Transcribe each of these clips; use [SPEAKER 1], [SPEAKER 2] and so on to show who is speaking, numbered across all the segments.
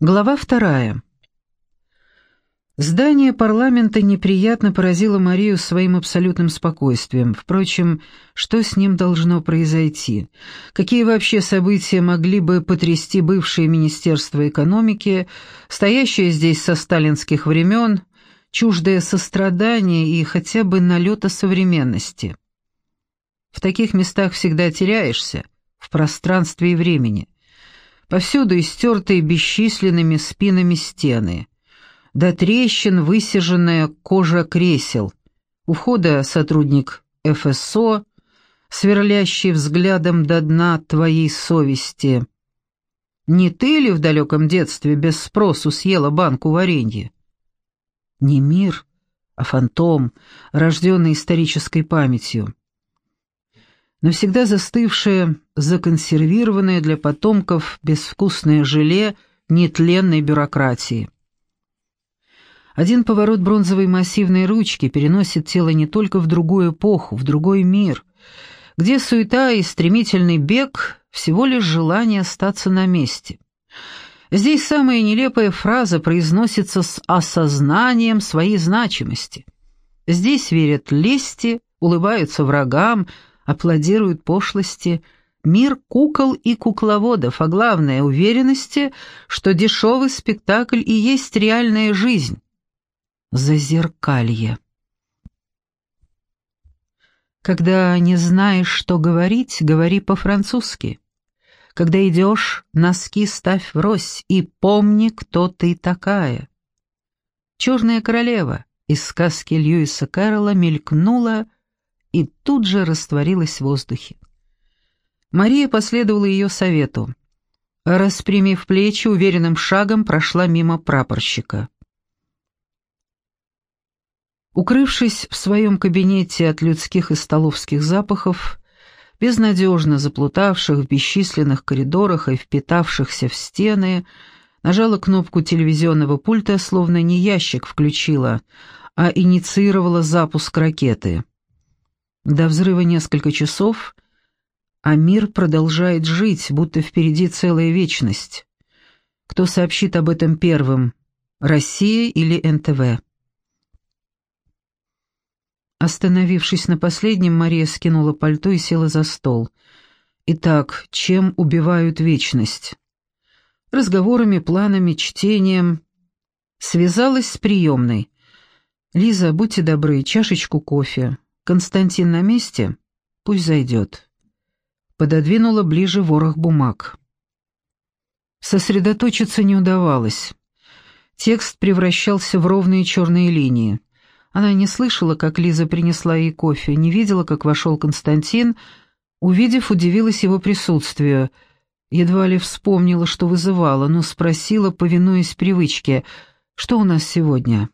[SPEAKER 1] Глава вторая. Здание парламента неприятно поразило Марию своим абсолютным спокойствием. Впрочем, что с ним должно произойти? Какие вообще события могли бы потрясти бывшее Министерство экономики, стоящее здесь со сталинских времен, чуждое сострадания и хотя бы налета современности? В таких местах всегда теряешься, в пространстве и времени. Повсюду истертые бесчисленными спинами стены. До трещин высиженная кожа кресел. У входа сотрудник ФСО, сверлящий взглядом до дна твоей совести. Не ты ли в далеком детстве без спросу съела банку варенья? Не мир, а фантом, рожденный исторической памятью навсегда застывшее, законсервированное для потомков безвкусное желе нетленной бюрократии. Один поворот бронзовой массивной ручки переносит тело не только в другую эпоху, в другой мир, где суета и стремительный бег — всего лишь желание остаться на месте. Здесь самая нелепая фраза произносится с осознанием своей значимости. Здесь верят лести, улыбаются врагам, аплодируют пошлости, мир кукол и кукловодов, а главное — уверенности, что дешевый спектакль и есть реальная жизнь. Зазеркалье. Когда не знаешь, что говорить, говори по-французски. Когда идешь, носки ставь врозь и помни, кто ты такая. Черная королева из сказки Льюиса Кэрролла мелькнула и тут же растворилась в воздухе. Мария последовала ее совету. Распрямив плечи, уверенным шагом прошла мимо прапорщика. Укрывшись в своем кабинете от людских и столовских запахов, безнадежно заплутавших в бесчисленных коридорах и впитавшихся в стены, нажала кнопку телевизионного пульта, словно не ящик включила, а инициировала запуск ракеты. До взрыва несколько часов, а мир продолжает жить, будто впереди целая вечность. Кто сообщит об этом первым, Россия или НТВ? Остановившись на последнем, Мария скинула пальто и села за стол. Итак, чем убивают вечность? Разговорами, планами, чтением. Связалась с приемной. «Лиза, будьте добры, чашечку кофе. «Константин на месте? Пусть зайдет». Пододвинула ближе ворох бумаг. Сосредоточиться не удавалось. Текст превращался в ровные черные линии. Она не слышала, как Лиза принесла ей кофе, не видела, как вошел Константин. Увидев, удивилась его присутствию. Едва ли вспомнила, что вызывала, но спросила, повинуясь привычке, «Что у нас сегодня?»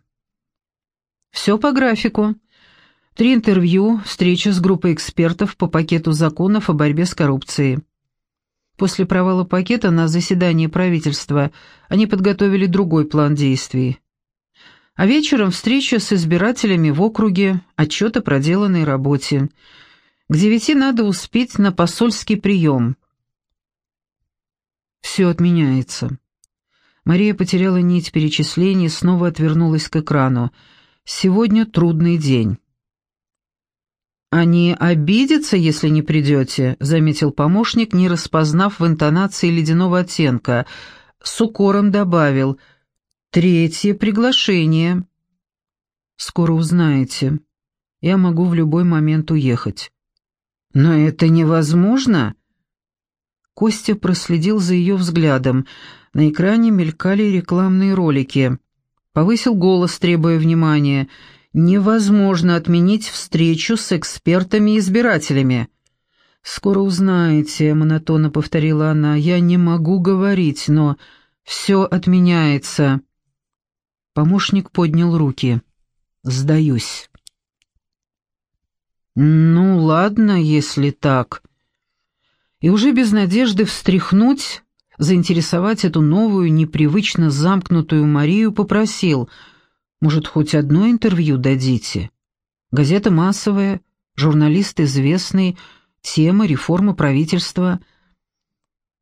[SPEAKER 1] «Все по графику», Три интервью, встреча с группой экспертов по пакету законов о борьбе с коррупцией. После провала пакета на заседании правительства они подготовили другой план действий. А вечером встреча с избирателями в округе, отчет о проделанной работе. К девяти надо успеть на посольский прием. Все отменяется. Мария потеряла нить перечислений и снова отвернулась к экрану. Сегодня трудный день. «Они обидятся, если не придете», — заметил помощник, не распознав в интонации ледяного оттенка. С укором добавил «Третье приглашение». «Скоро узнаете. Я могу в любой момент уехать». «Но это невозможно!» Костя проследил за ее взглядом. На экране мелькали рекламные ролики. Повысил голос, требуя внимания — невозможно отменить встречу с экспертами-избирателями. «Скоро узнаете», — монотонно повторила она, — «я не могу говорить, но все отменяется». Помощник поднял руки. «Сдаюсь». «Ну, ладно, если так». И уже без надежды встряхнуть, заинтересовать эту новую, непривычно замкнутую Марию попросил — может, хоть одно интервью дадите? Газета массовая, журналист известный, тема реформа правительства.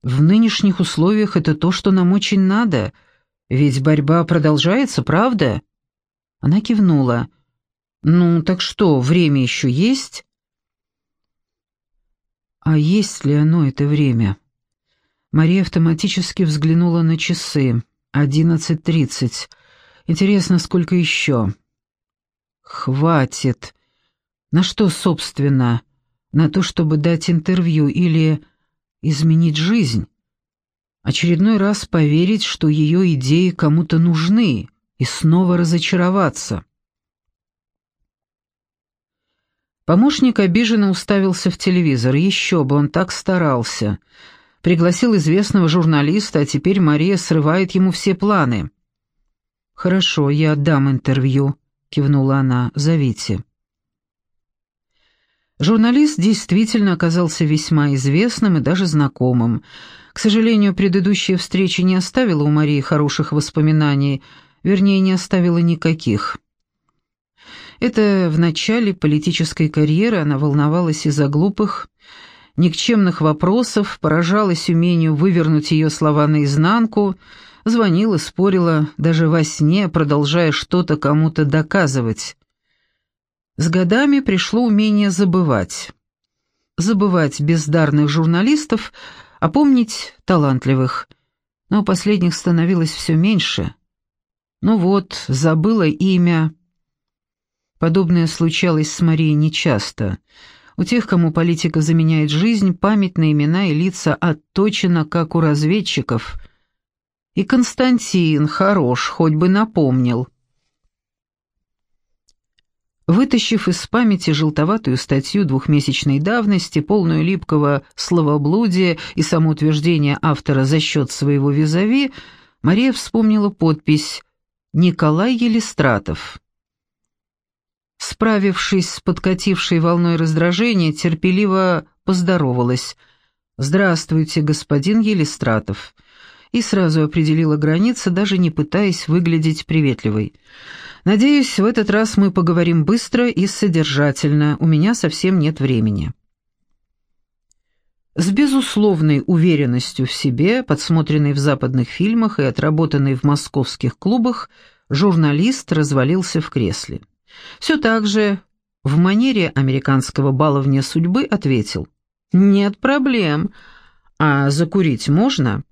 [SPEAKER 1] В нынешних условиях это то, что нам очень надо — Ведь борьба продолжается, правда?» Она кивнула. «Ну, так что, время еще есть?» «А есть ли оно, это время?» Мария автоматически взглянула на часы. «Одиннадцать тридцать. Интересно, сколько еще?» «Хватит. На что, собственно? На то, чтобы дать интервью или изменить жизнь?» очередной раз поверить, что ее идеи кому-то нужны, и снова разочароваться. Помощник обиженно уставился в телевизор. Еще бы, он так старался. Пригласил известного журналиста, а теперь Мария срывает ему все планы. «Хорошо, я дам интервью», — кивнула она. «Зовите». Журналист действительно оказался весьма известным и даже знакомым. К сожалению, предыдущая встреча не оставила у Марии хороших воспоминаний, вернее, не оставила никаких. Это в начале политической карьеры она волновалась из-за глупых, никчемных вопросов, поражалась умению вывернуть ее слова наизнанку, звонила, спорила, даже во сне, продолжая что-то кому-то доказывать. С годами пришло умение забывать. Забывать бездарных журналистов, а помнить талантливых. Но последних становилось все меньше. Ну вот, забыла имя. Подобное случалось с Марией нечасто. У тех, кому политика заменяет жизнь, память на имена и лица отточена, как у разведчиков. И Константин хорош, хоть бы напомнил. Вытащив из памяти желтоватую статью двухмесячной давности, полную липкого словоблудия и самоутверждения автора за счет своего визави, Мария вспомнила подпись «Николай Елистратов». Справившись с подкатившей волной раздражения, терпеливо поздоровалась. «Здравствуйте, господин Елистратов», и сразу определила границы, даже не пытаясь выглядеть приветливой. Надеюсь, в этот раз мы поговорим быстро и содержательно, у меня совсем нет времени. С безусловной уверенностью в себе, подсмотренной в западных фильмах и отработанной в московских клубах, журналист развалился в кресле. Все так же, в манере американского баловня судьбы, ответил «Нет проблем. А закурить можно?»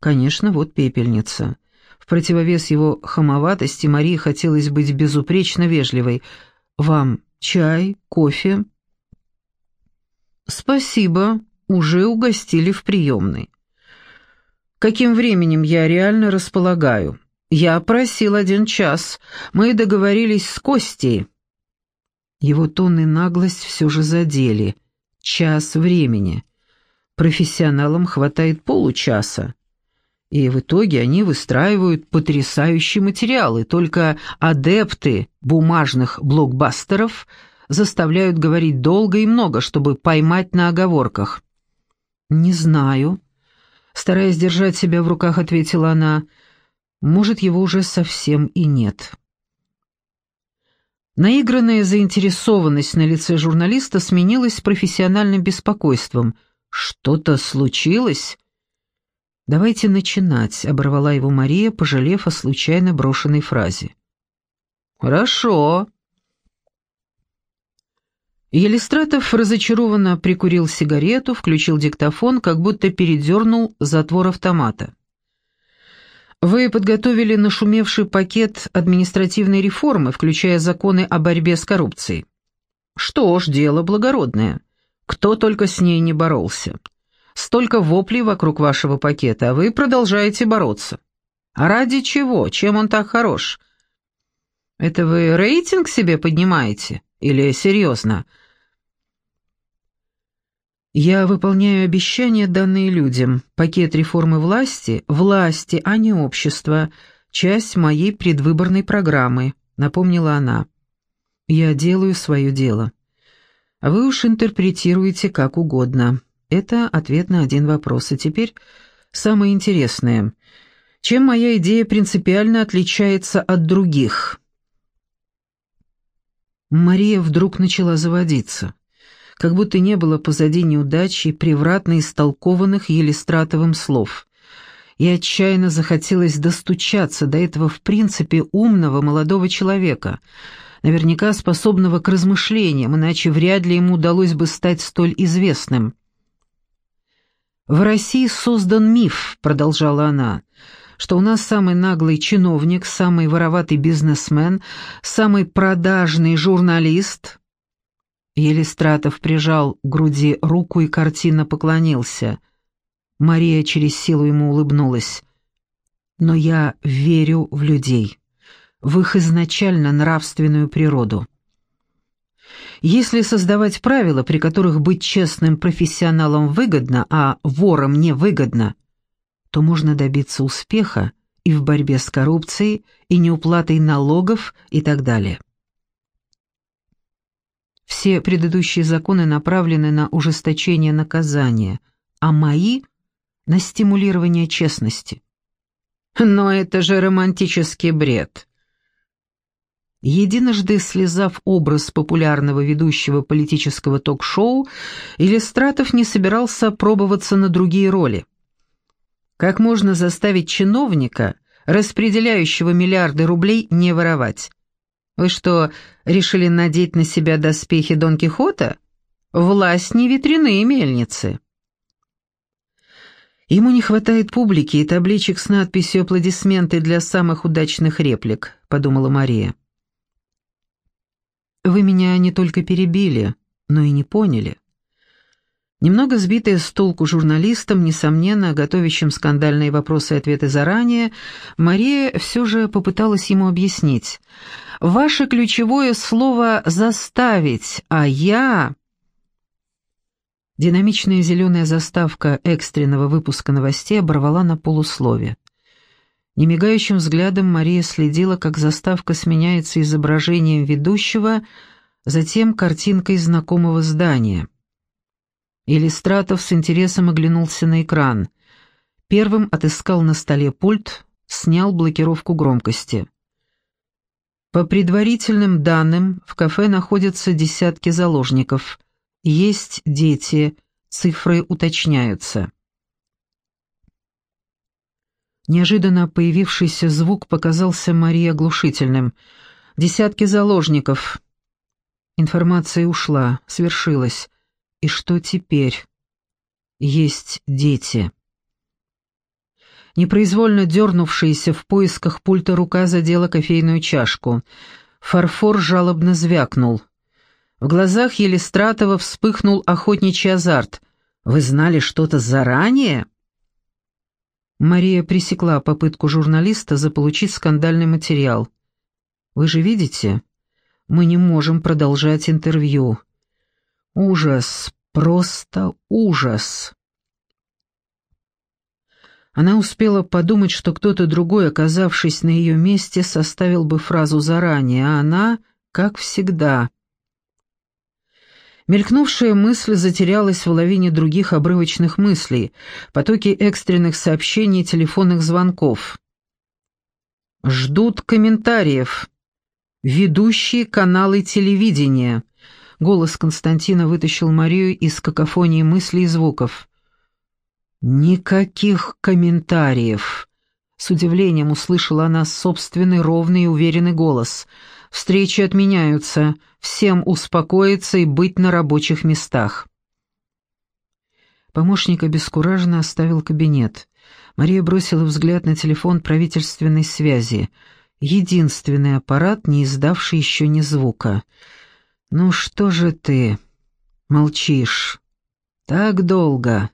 [SPEAKER 1] «Конечно, вот пепельница». В противовес его хамоватости Марии хотелось быть безупречно вежливой. «Вам чай, кофе?» «Спасибо, уже угостили в приемной». «Каким временем я реально располагаю?» «Я просил один час. Мы договорились с Костей». Его тон и наглость все же задели. Час времени. Профессионалам хватает получаса. И в итоге они выстраивают потрясающие материалы, только адепты бумажных блокбастеров заставляют говорить долго и много, чтобы поймать на оговорках. «Не знаю», — стараясь держать себя в руках, ответила она, — «может, его уже совсем и нет». Наигранная заинтересованность на лице журналиста сменилась профессиональным беспокойством. «Что-то случилось?» «Давайте начинать», — оборвала его Мария, пожалев о случайно брошенной фразе.
[SPEAKER 2] «Хорошо».
[SPEAKER 1] Елистратов разочарованно прикурил сигарету, включил диктофон, как будто передернул затвор автомата. «Вы подготовили нашумевший пакет административной реформы, включая законы о борьбе с коррупцией. Что ж, дело благородное. Кто только с ней не боролся. Столько воплей вокруг вашего пакета, а вы продолжаете бороться. А ради чего? Чем он так хорош? Это вы рейтинг себе поднимаете? Или серьезно?» Я выполняю обещания, данные людям. Пакет реформы власти, власти, а не общества, часть моей предвыборной программы, напомнила она. Я делаю свое дело. А вы уж интерпретируете как угодно. Это ответ на один вопрос. А теперь самое интересное. Чем моя идея принципиально отличается от других? Мария вдруг начала заводиться. Как будто не было позади неудачи, превратно истолкованных Елистратовым слов. и отчаянно захотелось достучаться до этого в принципе умного молодого человека, наверняка способного к размышлениям, иначе вряд ли ему удалось бы стать столь известным. «В России создан миф», — продолжала она, — «что у нас самый наглый чиновник, самый вороватый бизнесмен, самый продажный журналист». Елистратов прижал к груди руку и картинно поклонился — Мария через силу ему улыбнулась. «Но я верю в людей, в их изначально нравственную природу. Если создавать правила, при которых быть честным профессионалом выгодно, а вором не выгодно, то можно добиться успеха и в борьбе с коррупцией, и неуплатой налогов и так далее. Все предыдущие законы направлены на ужесточение наказания, а мои — на стимулирование честности. Но это же романтический бред. Единожды слезав образ популярного ведущего политического ток-шоу, Иллистратов не собирался пробоваться на другие роли. Как можно заставить чиновника, распределяющего миллиарды рублей, не воровать? Вы что, решили надеть на себя доспехи Дон Кихота? Власть не ветряные мельницы. Ему не хватает публики и табличек с надписью «Аплодисменты для самых удачных реплик», — подумала Мария. «Вы меня не только перебили, но и не поняли». Немного сбитая с толку журналистом, несомненно, готовящим скандальные вопросы и ответы заранее, Мария все же попыталась ему объяснить. «Ваше ключевое слово «заставить», а я...» Динамичная зеленая заставка экстренного выпуска новостей оборвала на полуслове. Немигающим взглядом Мария следила, как заставка сменяется изображением ведущего, затем картинкой знакомого здания. Иллистратов с интересом оглянулся на экран. Первым отыскал на столе пульт, снял блокировку громкости. По предварительным данным, в кафе находятся десятки заложников. Есть дети, цифры уточняются. Неожиданно появившийся звук показался Марии оглушительным. «Десятки заложников». Информация ушла, свершилась. И что теперь? Есть дети. Непроизвольно дернувшаяся в поисках пульта рука задела кофейную чашку. Фарфор жалобно звякнул. В глазах Елистратова вспыхнул охотничий азарт. «Вы знали что-то заранее?» Мария пресекла попытку журналиста заполучить скандальный материал. «Вы же видите, мы не можем продолжать интервью. Ужас, просто ужас!» Она успела подумать, что кто-то другой, оказавшись на ее месте, составил бы фразу заранее, а она, как всегда, Мелькнувшая мысль затерялась в лавине других обрывочных мыслей, потоки экстренных сообщений и телефонных звонков. «Ждут комментариев. Ведущие каналы телевидения». Голос Константина вытащил Марию из какофонии мыслей и звуков. «Никаких комментариев!» С удивлением услышала она собственный ровный и уверенный голос – Встречи отменяются. Всем успокоиться и быть на рабочих местах». Помощник обескураженно оставил кабинет. Мария бросила взгляд на телефон правительственной связи. Единственный аппарат, не издавший еще ни звука. «Ну что же ты? Молчишь. Так долго».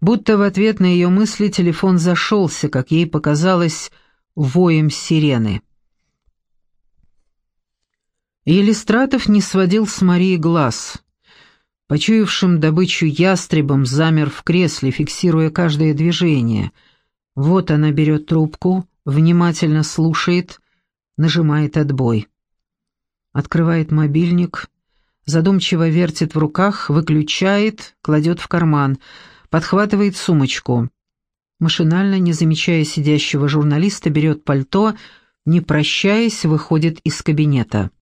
[SPEAKER 1] Будто в ответ на ее мысли телефон зашелся, как ей показалось, воем сирены. Елистратов не сводил с Марии глаз. Почуявшим добычу ястребом замер в кресле, фиксируя каждое движение. Вот она берет трубку, внимательно слушает, нажимает отбой. Открывает мобильник, задумчиво вертит в руках, выключает, кладет в карман, подхватывает сумочку. Машинально, не замечая сидящего журналиста, берет пальто, не прощаясь, выходит из кабинета.